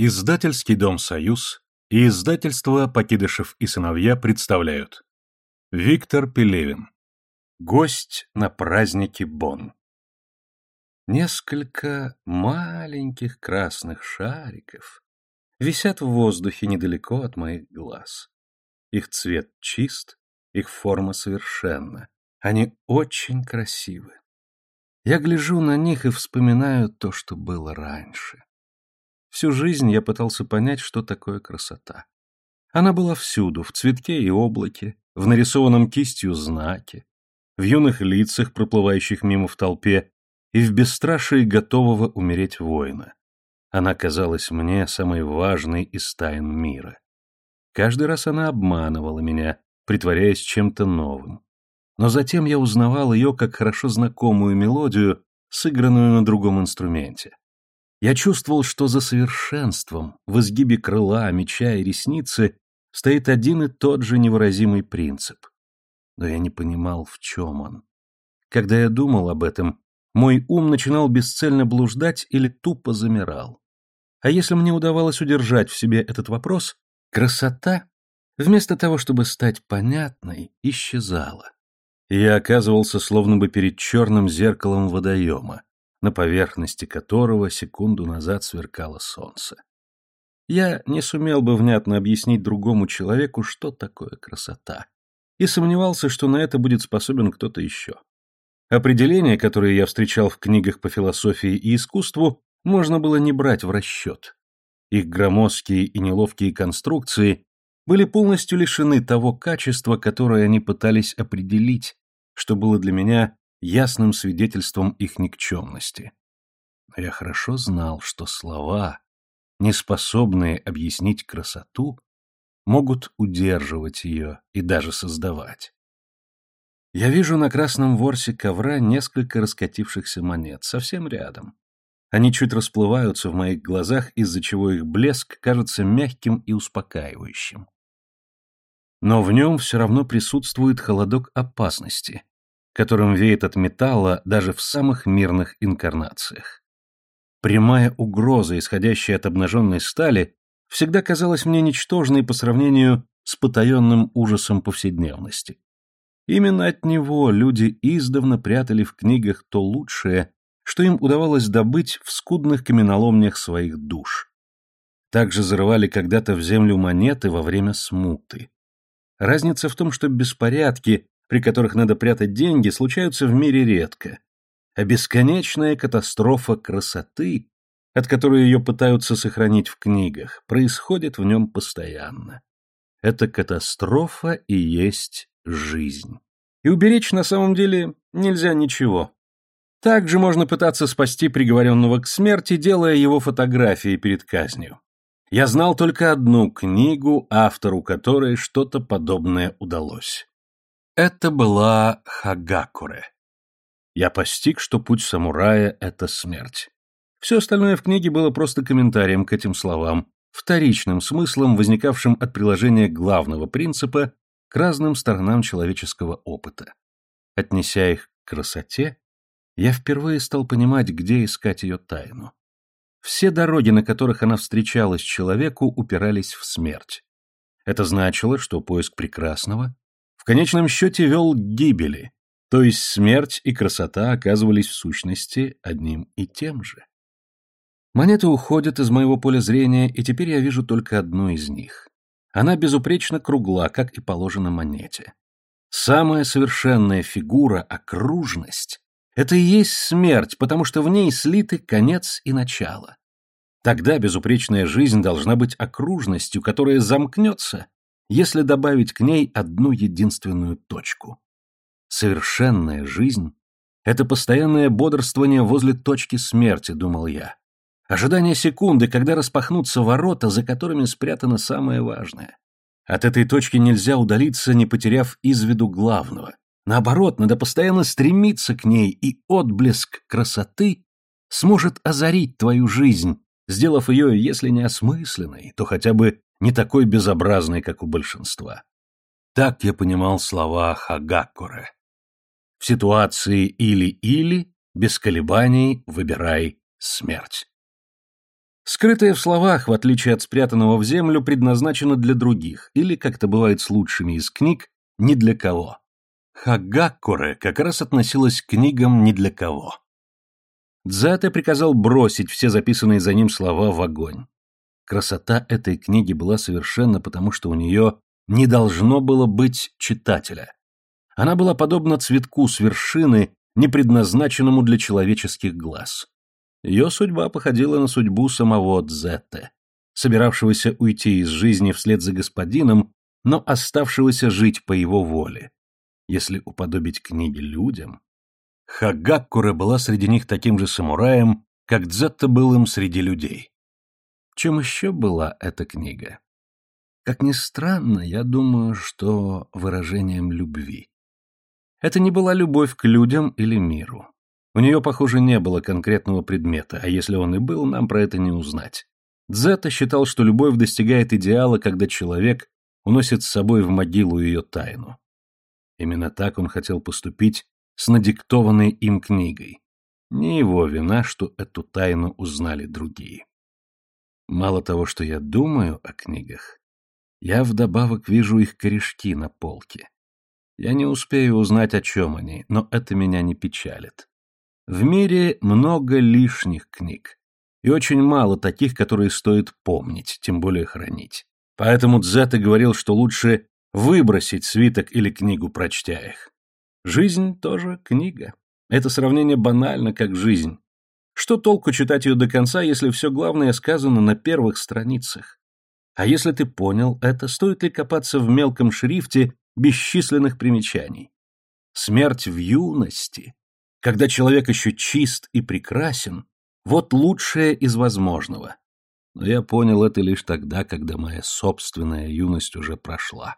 Издательский дом «Союз» и издательство «Покидышев и сыновья» представляют Виктор Пелевин Гость на празднике Бон Несколько маленьких красных шариков висят в воздухе недалеко от моих глаз. Их цвет чист, их форма совершенна. Они очень красивы. Я гляжу на них и вспоминаю то, что было раньше. Всю жизнь я пытался понять, что такое красота. Она была всюду, в цветке и облаке, в нарисованном кистью знаке, в юных лицах, проплывающих мимо в толпе, и в бесстрашии готового умереть воина. Она казалась мне самой важной из тайн мира. Каждый раз она обманывала меня, притворяясь чем-то новым. Но затем я узнавал ее как хорошо знакомую мелодию, сыгранную на другом инструменте. Я чувствовал, что за совершенством, в изгибе крыла, меча и ресницы стоит один и тот же невыразимый принцип. Но я не понимал, в чем он. Когда я думал об этом, мой ум начинал бесцельно блуждать или тупо замирал. А если мне удавалось удержать в себе этот вопрос, красота, вместо того, чтобы стать понятной, исчезала. И я оказывался словно бы перед черным зеркалом водоема, на поверхности которого секунду назад сверкало солнце. Я не сумел бы внятно объяснить другому человеку, что такое красота, и сомневался, что на это будет способен кто-то еще. Определения, которые я встречал в книгах по философии и искусству, можно было не брать в расчет. Их громоздкие и неловкие конструкции были полностью лишены того качества, которое они пытались определить, что было для меня ясным свидетельством их никчемности. Но я хорошо знал, что слова, неспособные объяснить красоту, могут удерживать ее и даже создавать. Я вижу на красном ворсе ковра несколько раскатившихся монет, совсем рядом. Они чуть расплываются в моих глазах, из-за чего их блеск кажется мягким и успокаивающим. Но в нем все равно присутствует холодок опасности, которым веет от металла даже в самых мирных инкарнациях. Прямая угроза, исходящая от обнаженной стали, всегда казалась мне ничтожной по сравнению с потаенным ужасом повседневности. Именно от него люди издавна прятали в книгах то лучшее, что им удавалось добыть в скудных каменоломнях своих душ. Также зарывали когда-то в землю монеты во время смуты. Разница в том, что беспорядки, при которых надо прятать деньги, случаются в мире редко. А бесконечная катастрофа красоты, от которой ее пытаются сохранить в книгах, происходит в нем постоянно. Эта катастрофа и есть жизнь. И уберечь на самом деле нельзя ничего. Также можно пытаться спасти приговоренного к смерти, делая его фотографии перед казнью. Я знал только одну книгу, автору которой что-то подобное удалось. Это была Хагакуре. Я постиг, что путь самурая — это смерть. Все остальное в книге было просто комментарием к этим словам, вторичным смыслом, возникавшим от приложения главного принципа к разным сторонам человеческого опыта. Отнеся их к красоте, я впервые стал понимать, где искать ее тайну. Все дороги, на которых она встречалась человеку, упирались в смерть. Это значило, что поиск прекрасного конечном счете вел к гибели, то есть смерть и красота оказывались в сущности одним и тем же. Монеты уходят из моего поля зрения, и теперь я вижу только одну из них. Она безупречно кругла, как и положено монете. Самая совершенная фигура, окружность — это и есть смерть, потому что в ней слиты конец и начало. Тогда безупречная жизнь должна быть окружностью, которая замкнется если добавить к ней одну единственную точку. Совершенная жизнь — это постоянное бодрствование возле точки смерти, думал я. Ожидание секунды, когда распахнутся ворота, за которыми спрятано самое важное. От этой точки нельзя удалиться, не потеряв из виду главного. Наоборот, надо постоянно стремиться к ней, и отблеск красоты сможет озарить твою жизнь, сделав ее, если не осмысленной, то хотя бы не такой безобразный, как у большинства. Так я понимал слова Хагакуре. В ситуации или-или, без колебаний, выбирай смерть. Скрытое в словах, в отличие от спрятанного в землю, предназначено для других, или, как это бывает с лучшими из книг, ни для кого. Хагаккуре как раз относилась к книгам ни для кого. Дзате приказал бросить все записанные за ним слова в огонь. Красота этой книги была совершенна, потому что у нее не должно было быть читателя. Она была подобна цветку с вершины, не предназначенному для человеческих глаз. Ее судьба походила на судьбу самого Дзетте, собиравшегося уйти из жизни вслед за господином, но оставшегося жить по его воле. Если уподобить книги людям... Хагаккуре была среди них таким же самураем, как Дзетта был им среди людей. Чем еще была эта книга? Как ни странно, я думаю, что выражением любви. Это не была любовь к людям или миру. У нее, похоже, не было конкретного предмета, а если он и был, нам про это не узнать. Дзета считал, что любовь достигает идеала, когда человек уносит с собой в могилу ее тайну. Именно так он хотел поступить с надиктованной им книгой. Не его вина, что эту тайну узнали другие. Мало того, что я думаю о книгах, я вдобавок вижу их корешки на полке. Я не успею узнать, о чем они, но это меня не печалит. В мире много лишних книг, и очень мало таких, которые стоит помнить, тем более хранить. Поэтому Дзета говорил, что лучше выбросить свиток или книгу, прочтя их. Жизнь тоже книга. Это сравнение банально, как жизнь. Что толку читать ее до конца, если все главное сказано на первых страницах? А если ты понял это, стоит ли копаться в мелком шрифте бесчисленных примечаний? Смерть в юности когда человек еще чист и прекрасен, вот лучшее из возможного. Но я понял это лишь тогда, когда моя собственная юность уже прошла.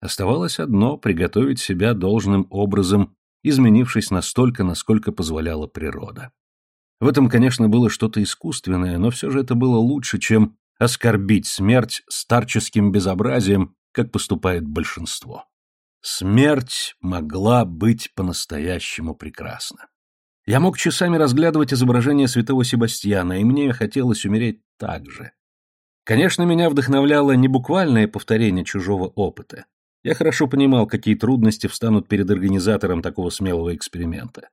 Оставалось одно — приготовить себя должным образом, изменившись настолько, насколько позволяла природа. В этом, конечно, было что-то искусственное, но все же это было лучше, чем оскорбить смерть старческим безобразием, как поступает большинство. Смерть могла быть по-настоящему прекрасна. Я мог часами разглядывать изображение святого Себастьяна, и мне хотелось умереть так же. Конечно, меня вдохновляло не буквальное повторение чужого опыта. Я хорошо понимал, какие трудности встанут перед организатором такого смелого эксперимента.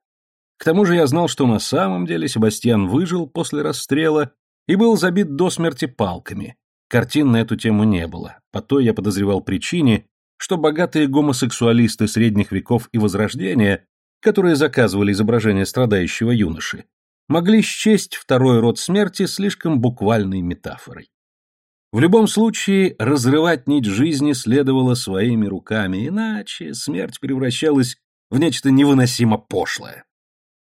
К тому же я знал, что на самом деле Себастьян выжил после расстрела и был забит до смерти палками. Картин на эту тему не было. По той я подозревал причине, что богатые гомосексуалисты средних веков и Возрождения, которые заказывали изображение страдающего юноши, могли счесть второй род смерти слишком буквальной метафорой. В любом случае, разрывать нить жизни следовало своими руками, иначе смерть превращалась в нечто невыносимо пошлое.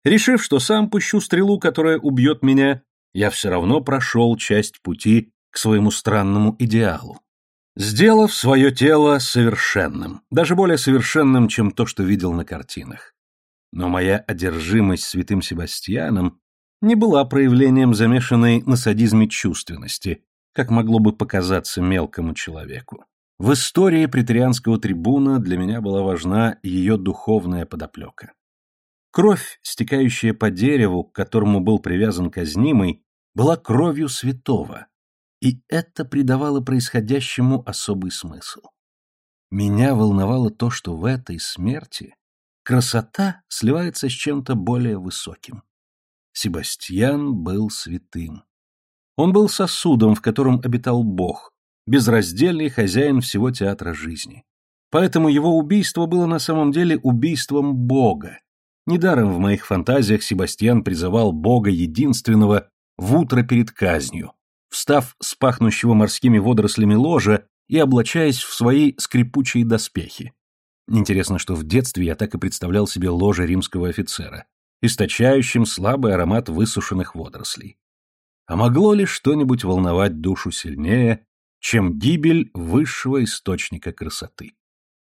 Решив, что сам пущу стрелу, которая убьет меня, я все равно прошел часть пути к своему странному идеалу сделав свое тело совершенным, даже более совершенным, чем то, что видел на картинах. Но моя одержимость святым Себастьяном не была проявлением замешанной на садизме чувственности, как могло бы показаться мелкому человеку. В истории претерианского трибуна для меня была важна ее духовная подоплека. Кровь, стекающая по дереву, к которому был привязан казнимый, была кровью святого, и это придавало происходящему особый смысл. Меня волновало то, что в этой смерти красота сливается с чем-то более высоким. Себастьян был святым. Он был сосудом, в котором обитал Бог, безраздельный хозяин всего театра жизни. Поэтому его убийство было на самом деле убийством Бога. Недаром в моих фантазиях Себастьян призывал Бога единственного в утро перед казнью, встав с пахнущего морскими водорослями ложа и облачаясь в свои скрипучие доспехи. Интересно, что в детстве я так и представлял себе ложе римского офицера, источающим слабый аромат высушенных водорослей. А могло ли что-нибудь волновать душу сильнее, чем гибель высшего источника красоты?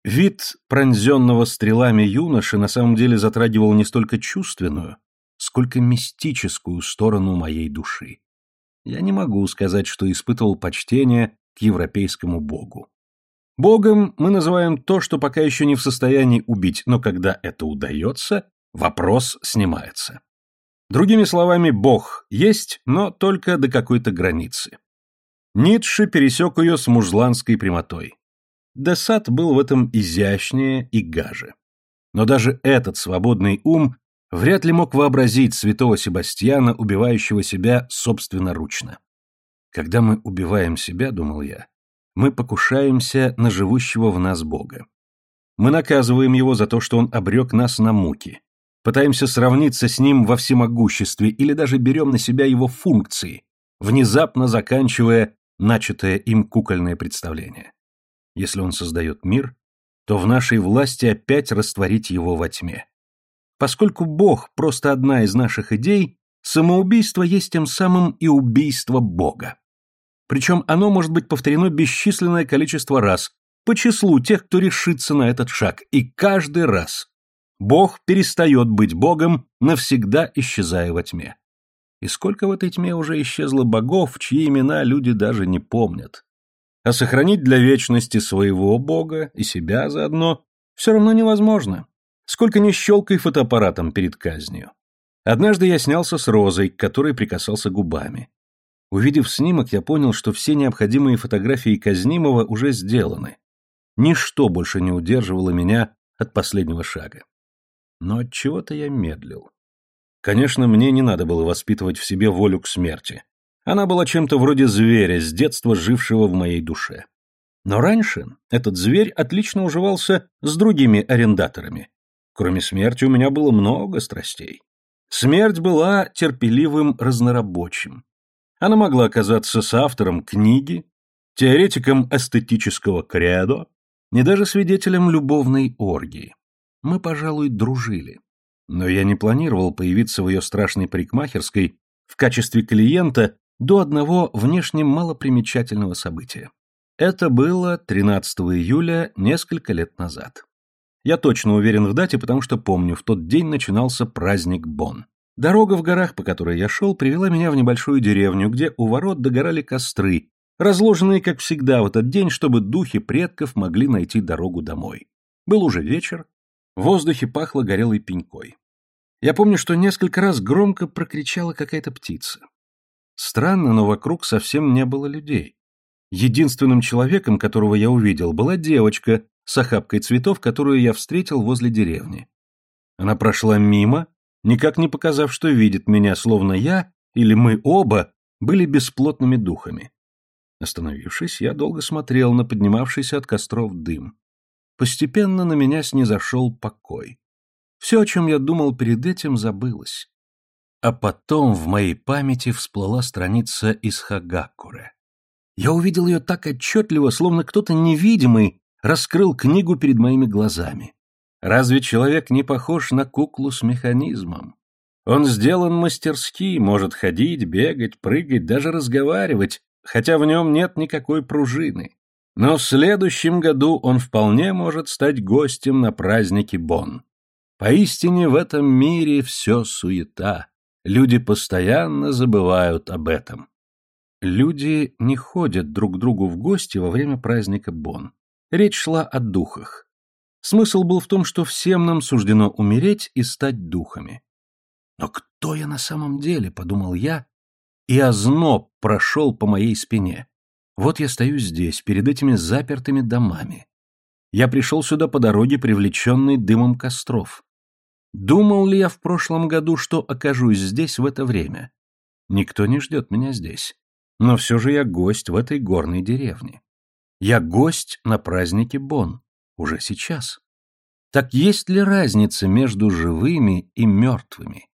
Вид пронзенного стрелами юноши на самом деле затрагивал не столько чувственную, сколько мистическую сторону моей души я не могу сказать, что испытывал почтение к европейскому богу. Богом мы называем то, что пока еще не в состоянии убить, но когда это удается, вопрос снимается. Другими словами, Бог есть, но только до какой-то границы. Ницше пересек ее с мужланской прямотой. Десад был в этом изящнее и гаже. Но даже этот свободный ум вряд ли мог вообразить святого Себастьяна, убивающего себя собственноручно. Когда мы убиваем себя, думал я, мы покушаемся на живущего в нас Бога. Мы наказываем его за то, что он обрек нас на муки, пытаемся сравниться с ним во всемогуществе или даже берем на себя его функции, внезапно заканчивая начатое им кукольное представление. Если он создает мир, то в нашей власти опять растворить его во тьме. Поскольку Бог – просто одна из наших идей, самоубийство есть тем самым и убийство Бога. Причем оно может быть повторено бесчисленное количество раз, по числу тех, кто решится на этот шаг, и каждый раз Бог перестает быть Богом, навсегда исчезая во тьме. И сколько в этой тьме уже исчезло богов, чьи имена люди даже не помнят. А сохранить для вечности своего бога и себя заодно все равно невозможно. Сколько ни щелкай фотоаппаратом перед казнью. Однажды я снялся с розой, к которой прикасался губами. Увидев снимок, я понял, что все необходимые фотографии казнимого уже сделаны. Ничто больше не удерживало меня от последнего шага. Но от чего-то я медлил. Конечно, мне не надо было воспитывать в себе волю к смерти. Она была чем-то вроде зверя, с детства жившего в моей душе. Но раньше этот зверь отлично уживался с другими арендаторами. Кроме смерти у меня было много страстей. Смерть была терпеливым разнорабочим. Она могла оказаться соавтором книги, теоретиком эстетического кредо, не даже свидетелем любовной оргии. Мы, пожалуй, дружили. Но я не планировал появиться в ее страшной парикмахерской в качестве клиента до одного внешне малопримечательного события. Это было 13 июля несколько лет назад. Я точно уверен в дате, потому что помню, в тот день начинался праздник Бон. Дорога в горах, по которой я шел, привела меня в небольшую деревню, где у ворот догорали костры, разложенные, как всегда, в этот день, чтобы духи предков могли найти дорогу домой. Был уже вечер, в воздухе пахло горелой пенькой. Я помню, что несколько раз громко прокричала какая-то птица. Странно, но вокруг совсем не было людей. Единственным человеком, которого я увидел, была девочка с охапкой цветов, которую я встретил возле деревни. Она прошла мимо, никак не показав, что видит меня, словно я или мы оба были бесплотными духами. Остановившись, я долго смотрел на поднимавшийся от костров дым. Постепенно на меня снизошел покой. Все, о чем я думал перед этим, забылось. А потом в моей памяти всплыла страница из Хагакуре. Я увидел ее так отчетливо, словно кто-то невидимый раскрыл книгу перед моими глазами. Разве человек не похож на куклу с механизмом? Он сделан мастерски, может ходить, бегать, прыгать, даже разговаривать, хотя в нем нет никакой пружины. Но в следующем году он вполне может стать гостем на празднике Бон. Поистине в этом мире все суета. Люди постоянно забывают об этом. Люди не ходят друг к другу в гости во время праздника Бон. Речь шла о духах. Смысл был в том, что всем нам суждено умереть и стать духами. Но кто я на самом деле, подумал я, и озноб прошел по моей спине. Вот я стою здесь, перед этими запертыми домами. Я пришел сюда по дороге, привлеченный дымом костров. Думал ли я в прошлом году, что окажусь здесь в это время? Никто не ждет меня здесь. Но все же я гость в этой горной деревне. Я гость на празднике Бон. Уже сейчас. Так есть ли разница между живыми и мертвыми?